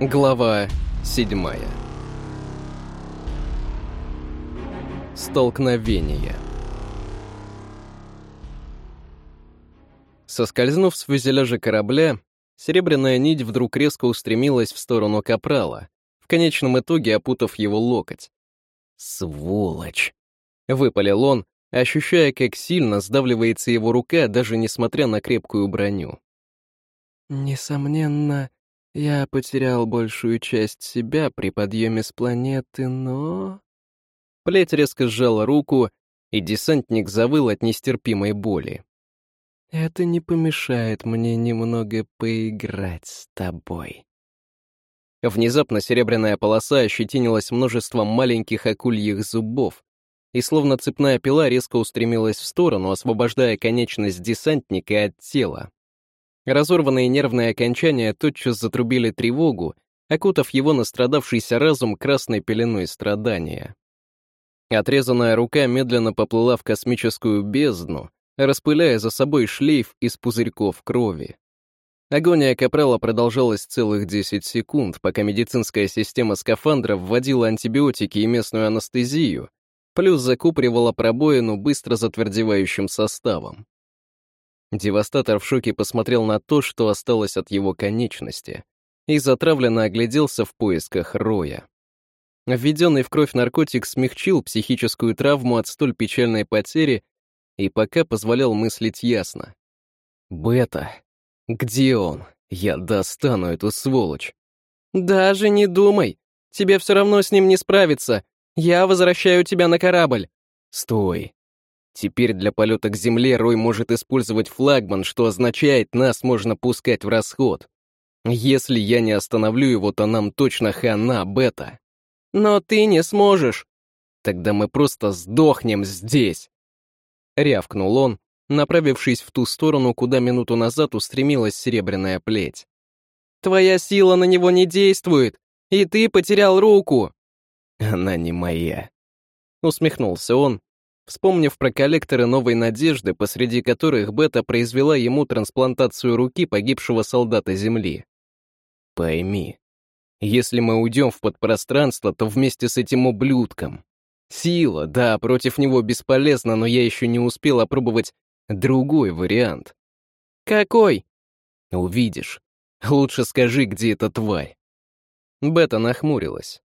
Глава седьмая. Столкновение. Соскользнув с фюзеляжа корабля, серебряная нить вдруг резко устремилась в сторону капрала, в конечном итоге опутав его локоть. «Сволочь!» — выпалил он, ощущая, как сильно сдавливается его рука, даже несмотря на крепкую броню. «Несомненно, я потерял большую часть себя при подъеме с планеты, но...» Плеть резко сжала руку, и десантник завыл от нестерпимой боли. «Это не помешает мне немного поиграть с тобой». Внезапно серебряная полоса ощетинилась множеством маленьких акульих зубов, и словно цепная пила резко устремилась в сторону, освобождая конечность десантника от тела. Разорванные нервные окончания тотчас затрубили тревогу, окутав его настрадавшийся разум красной пеленой страдания. Отрезанная рука медленно поплыла в космическую бездну, распыляя за собой шлейф из пузырьков крови. Агония Капрала продолжалась целых 10 секунд, пока медицинская система скафандра вводила антибиотики и местную анестезию, плюс закупоривала пробоину быстро затвердевающим составом. Девастатор в шоке посмотрел на то, что осталось от его конечности, и затравленно огляделся в поисках Роя. Введенный в кровь наркотик смягчил психическую травму от столь печальной потери и пока позволял мыслить ясно. «Бета, где он? Я достану эту сволочь!» «Даже не думай! Тебе все равно с ним не справиться! Я возвращаю тебя на корабль!» «Стой! Теперь для полета к Земле Рой может использовать флагман, что означает, нас можно пускать в расход. Если я не остановлю его, то нам точно хана, Бета. Но ты не сможешь. Тогда мы просто сдохнем здесь. Рявкнул он, направившись в ту сторону, куда минуту назад устремилась серебряная плеть. Твоя сила на него не действует, и ты потерял руку. Она не моя. Усмехнулся он, вспомнив про коллекторы новой надежды, посреди которых Бета произвела ему трансплантацию руки погибшего солдата Земли. Пойми, если мы уйдем в подпространство, то вместе с этим ублюдком. Сила, да, против него бесполезна, но я еще не успел опробовать другой вариант. Какой? Увидишь. Лучше скажи, где эта тварь. Бета нахмурилась.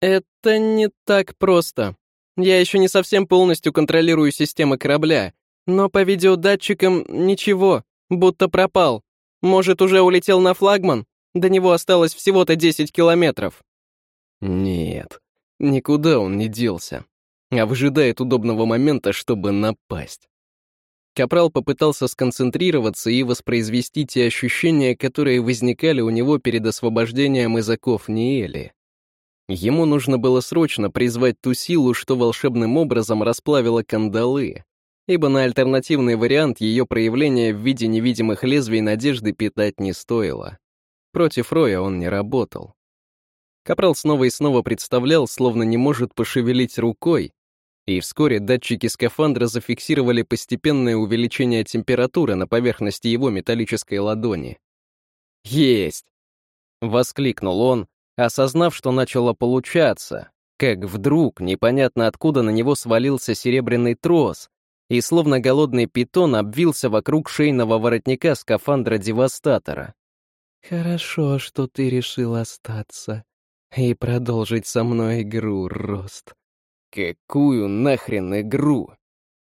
Это не так просто. Я еще не совсем полностью контролирую системы корабля, но по видеодатчикам ничего, будто пропал. Может, уже улетел на флагман? До него осталось всего-то 10 километров. Нет, никуда он не делся, а выжидает удобного момента, чтобы напасть. Капрал попытался сконцентрироваться и воспроизвести те ощущения, которые возникали у него перед освобождением из оков Ниэли. Ему нужно было срочно призвать ту силу, что волшебным образом расплавила кандалы, ибо на альтернативный вариант ее проявления в виде невидимых лезвий надежды питать не стоило. Против Роя он не работал. Капрал снова и снова представлял, словно не может пошевелить рукой, и вскоре датчики скафандра зафиксировали постепенное увеличение температуры на поверхности его металлической ладони. «Есть!» — воскликнул он, осознав, что начало получаться, как вдруг непонятно откуда на него свалился серебряный трос и словно голодный питон обвился вокруг шейного воротника скафандра Девастатора. «Хорошо, что ты решил остаться и продолжить со мной игру, Рост». «Какую нахрен игру?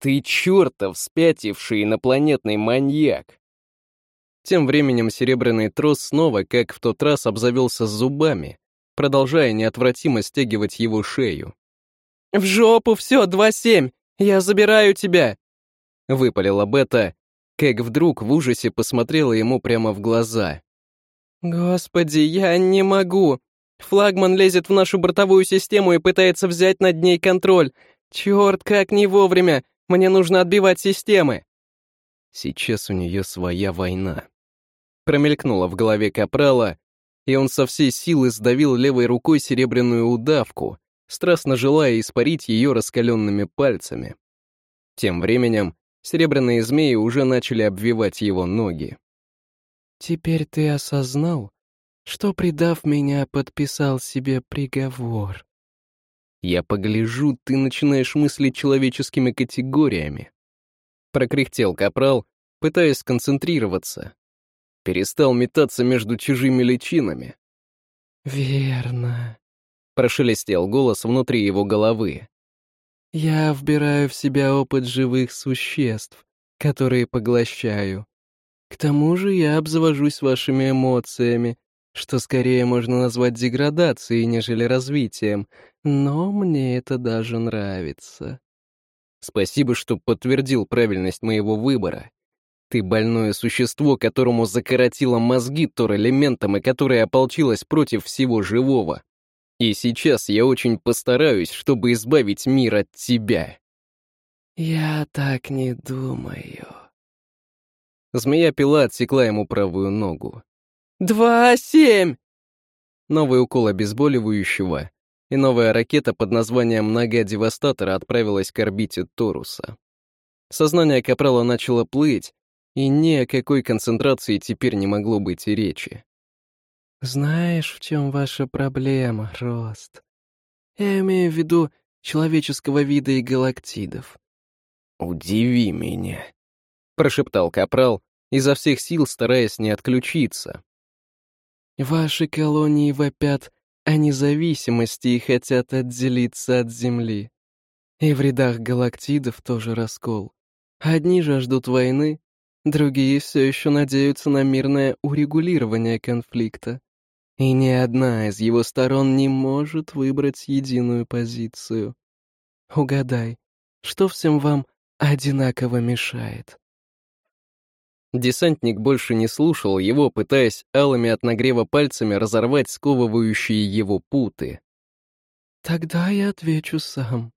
Ты чертов спятивший инопланетный маньяк!» Тем временем серебряный трос снова, как в тот раз, обзавелся зубами, продолжая неотвратимо стягивать его шею. «В жопу все, 2-7! Я забираю тебя!» Выпалила Бета, как вдруг в ужасе посмотрела ему прямо в глаза. «Господи, я не могу! Флагман лезет в нашу бортовую систему и пытается взять над ней контроль. Черт, как не вовремя! Мне нужно отбивать системы!» Сейчас у нее своя война. Промелькнула в голове Капрала, и он со всей силы сдавил левой рукой серебряную удавку, страстно желая испарить ее раскаленными пальцами. Тем временем серебряные змеи уже начали обвивать его ноги. «Теперь ты осознал, что, предав меня, подписал себе приговор. Я погляжу, ты начинаешь мыслить человеческими категориями. Прокряхтел капрал, пытаясь сконцентрироваться. Перестал метаться между чужими личинами. «Верно», — прошелестел голос внутри его головы. «Я вбираю в себя опыт живых существ, которые поглощаю. К тому же я обзавожусь вашими эмоциями, что скорее можно назвать деградацией, нежели развитием, но мне это даже нравится. Спасибо, что подтвердил правильность моего выбора. Ты больное существо, которому закоротило мозги тор-элементом и которое ополчилось против всего живого. И сейчас я очень постараюсь, чтобы избавить мир от тебя. Я так не думаю. Змея-пила отсекла ему правую ногу. «Два семь!» Новый укол обезболивающего, и новая ракета под названием «Нога Девастатора» отправилась к орбите Торуса. Сознание Капрала начало плыть, и ни о какой концентрации теперь не могло быть и речи. «Знаешь, в чем ваша проблема, Рост? Я имею в виду человеческого вида и галактидов». «Удиви меня», — прошептал Капрал, изо всех сил стараясь не отключиться. Ваши колонии вопят о независимости и хотят отделиться от Земли. И в рядах галактидов тоже раскол. Одни жаждут войны, другие все еще надеются на мирное урегулирование конфликта. И ни одна из его сторон не может выбрать единую позицию. Угадай, что всем вам одинаково мешает? Десантник больше не слушал его, пытаясь алыми от нагрева пальцами разорвать сковывающие его путы. «Тогда я отвечу сам.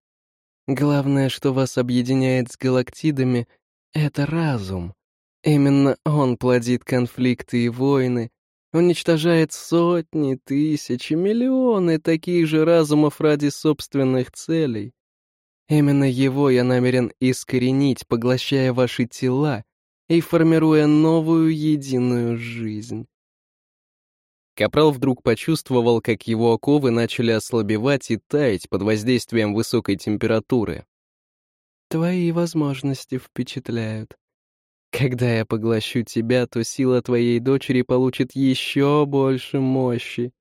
Главное, что вас объединяет с галактидами, — это разум. Именно он плодит конфликты и войны, уничтожает сотни, тысячи, миллионы таких же разумов ради собственных целей. Именно его я намерен искоренить, поглощая ваши тела, и формируя новую единую жизнь. Капрал вдруг почувствовал, как его оковы начали ослабевать и таять под воздействием высокой температуры. «Твои возможности впечатляют. Когда я поглощу тебя, то сила твоей дочери получит еще больше мощи,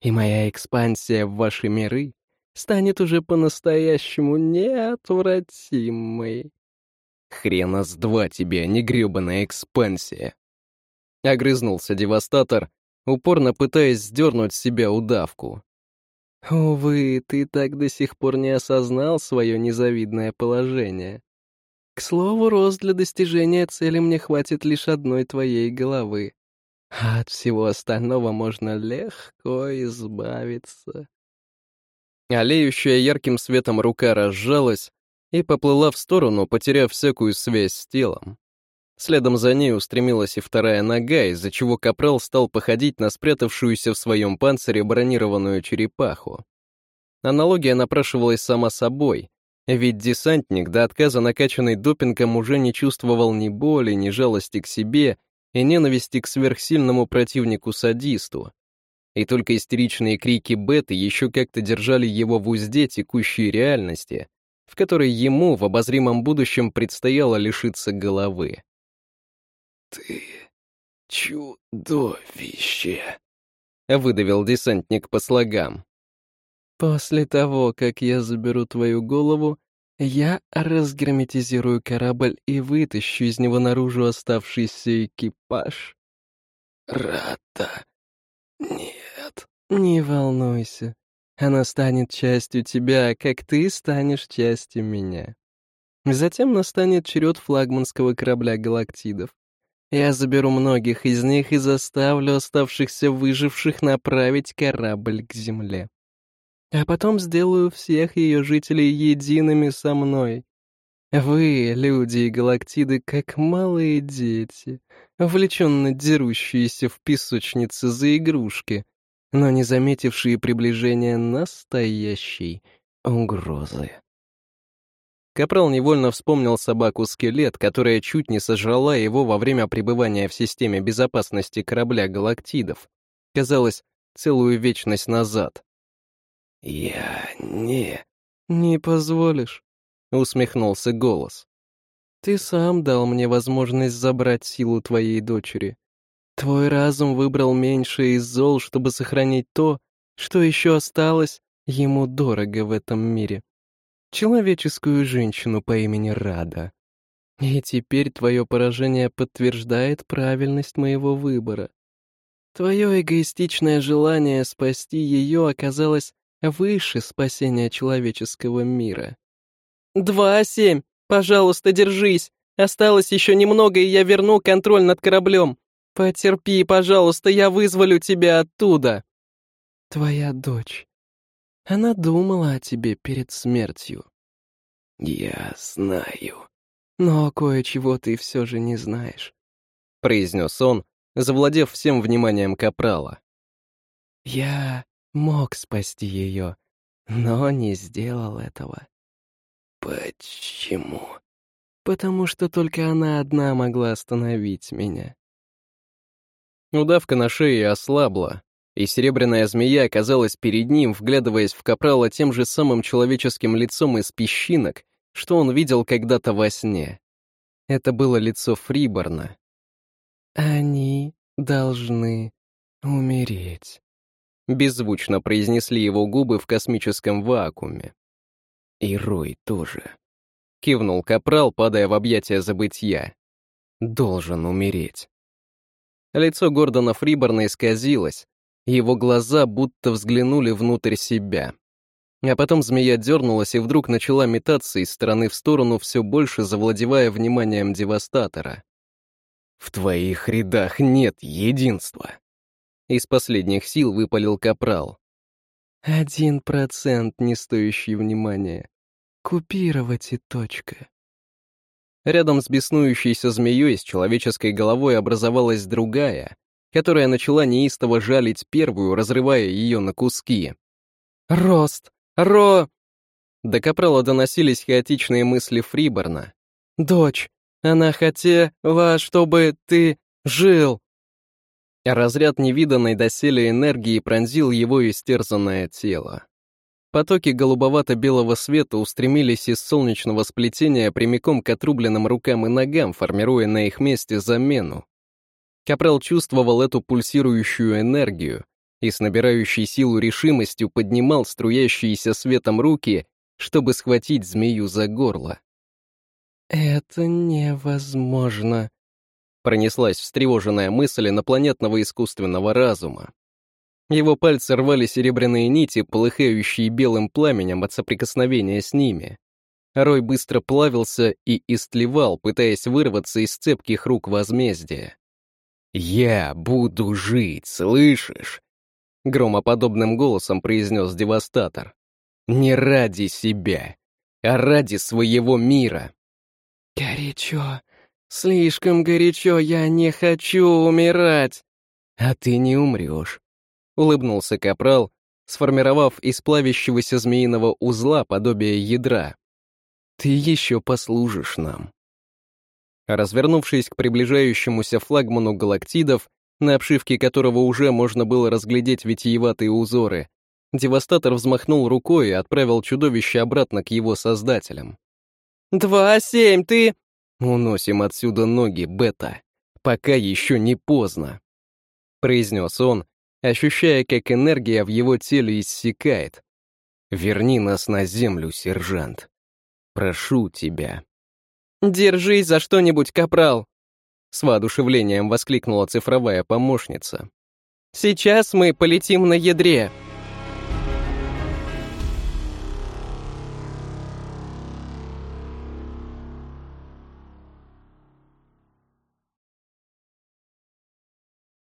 и моя экспансия в ваши миры станет уже по-настоящему неотвратимой». Хрена с два тебе, негребаная экспансия. Огрызнулся девастатор, упорно пытаясь сдернуть с себя удавку. Увы, ты так до сих пор не осознал свое незавидное положение. К слову, рост для достижения цели мне хватит лишь одной твоей головы. А от всего остального можно легко избавиться. Олеющая ярким светом рука разжалась, и поплыла в сторону, потеряв всякую связь с телом. Следом за ней устремилась и вторая нога, из-за чего капрал стал походить на спрятавшуюся в своем панцире бронированную черепаху. Аналогия напрашивалась сама собой, ведь десантник, до отказа накачанный допингом, уже не чувствовал ни боли, ни жалости к себе и ненависти к сверхсильному противнику-садисту. И только истеричные крики Беты еще как-то держали его в узде текущей реальности, в которой ему в обозримом будущем предстояло лишиться головы. «Ты чудовище!» — выдавил десантник по слогам. «После того, как я заберу твою голову, я разгерметизирую корабль и вытащу из него наружу оставшийся экипаж». «Рата, нет, не волнуйся. Она станет частью тебя, как ты станешь частью меня. Затем настанет черед флагманского корабля галактидов. Я заберу многих из них и заставлю оставшихся выживших направить корабль к Земле. А потом сделаю всех ее жителей едиными со мной. Вы, люди и галактиды, как малые дети, увлеченно дерущиеся в песочнице за игрушки, но не заметившие приближения настоящей угрозы. Капрал невольно вспомнил собаку-скелет, которая чуть не сожрала его во время пребывания в системе безопасности корабля галактидов, казалось, целую вечность назад. «Я не...» «Не позволишь», — усмехнулся голос. «Ты сам дал мне возможность забрать силу твоей дочери. Твой разум выбрал меньше из зол, чтобы сохранить то, что еще осталось ему дорого в этом мире. Человеческую женщину по имени Рада. И теперь твое поражение подтверждает правильность моего выбора. Твое эгоистичное желание спасти ее оказалось выше спасения человеческого мира. «Два семь! Пожалуйста, держись! Осталось еще немного, и я верну контроль над кораблем. Потерпи, пожалуйста, я вызволю тебя оттуда!» «Твоя дочь. Она думала о тебе перед смертью». «Я знаю». «Но кое-чего ты все же не знаешь», — произнес он, завладев всем вниманием Капрала. «Я мог спасти ее, но не сделал этого». «Почему?» «Потому что только она одна могла остановить меня». Удавка на шее ослабла, и серебряная змея оказалась перед ним, вглядываясь в Капрала тем же самым человеческим лицом из песчинок, что он видел когда-то во сне. Это было лицо Фриборна. «Они должны умереть», — беззвучно произнесли его губы в космическом вакууме. «И Рой тоже», — кивнул Капрал, падая в объятия забытья. «Должен умереть». Лицо Гордона Фриборна исказилось, его глаза будто взглянули внутрь себя. А потом змея дернулась и вдруг начала метаться из стороны в сторону, все больше завладевая вниманием девастатора. «В твоих рядах нет единства!» Из последних сил выпалил капрал. «Один процент, не стоящий внимания. Купировать и точка». Рядом с беснующейся змеей с человеческой головой образовалась другая, которая начала неистово жалить первую, разрывая ее на куски. «Рост! Ро...» До Капрала доносились хаотичные мысли Фриборна. «Дочь, она хотела, чтобы ты жил!» Разряд невиданной доселе энергии пронзил его истерзанное тело. Потоки голубовато-белого света устремились из солнечного сплетения прямиком к отрубленным рукам и ногам, формируя на их месте замену. Капрал чувствовал эту пульсирующую энергию, и с набирающей силу решимостью поднимал струящиеся светом руки, чтобы схватить змею за горло. «Это невозможно», — пронеслась встревоженная мысль инопланетного искусственного разума. Его пальцы рвали серебряные нити, полыхающие белым пламенем от соприкосновения с ними. Рой быстро плавился и истлевал, пытаясь вырваться из цепких рук возмездия. «Я буду жить, слышишь? громоподобным голосом произнес девастатор. «Не ради себя, а ради своего мира». «Горячо, слишком горячо, я не хочу умирать». «А ты не умрешь», — улыбнулся Капрал, сформировав из плавящегося змеиного узла подобие ядра. «Ты еще послужишь нам». Развернувшись к приближающемуся флагману галактидов, на обшивке которого уже можно было разглядеть витиеватые узоры. Девастатор взмахнул рукой и отправил чудовище обратно к его создателям. «Два семь, ты...» «Уносим отсюда ноги, Бета, пока еще не поздно», — произнес он, ощущая, как энергия в его теле иссякает. «Верни нас на землю, сержант. Прошу тебя». «Держись за что-нибудь, капрал», с воодушевлением воскликнула цифровая помощница. «Сейчас мы полетим на ядре!»